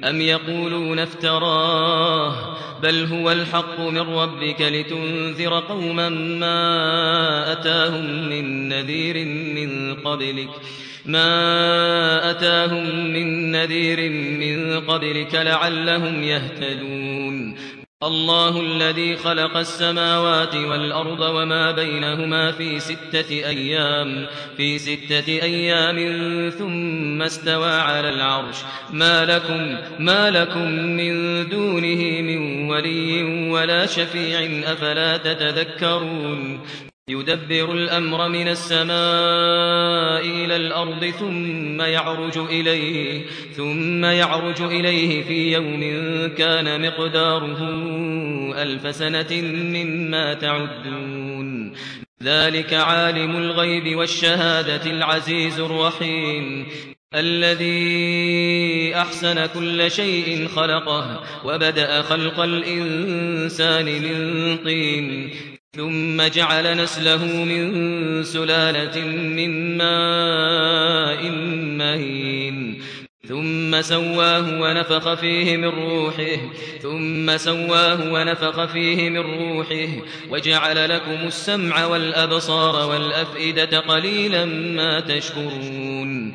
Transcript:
أم يقولون افتراه بل هو الحق من ربك لتنذر قوما ما أتاهم من نذير من قبلك ما أتاهم من نذير من قبلك لعلهم يهتدون الله الذي خلق السماوات والأرض وما بينهما في ستة أيام في ستة أيام ثم استوى على العرش. ما لكم ما لكم من دونه من ولي ولا شفيع أفلا تتذكرون؟ يدبر الأمر من السماء إلى الأرض ثم يعرج إليه ثم يعرج إليه في يوم كان مقداره ألف سنة مما تعدون. ذلك عالم الغيب والشهادة العزيز الرحيم الذي أحسن كل شيء خلقه وبدأ خلق الإنسان من طين. ثم جعل نسله من سلالة من ماء مهين. ثم سواه ونفخ فيه من روحه. ثم سواه ونفخ فيه من روحه. وجعل لكم السمع والأبصار والأفئدة قليلا ما تشكرون.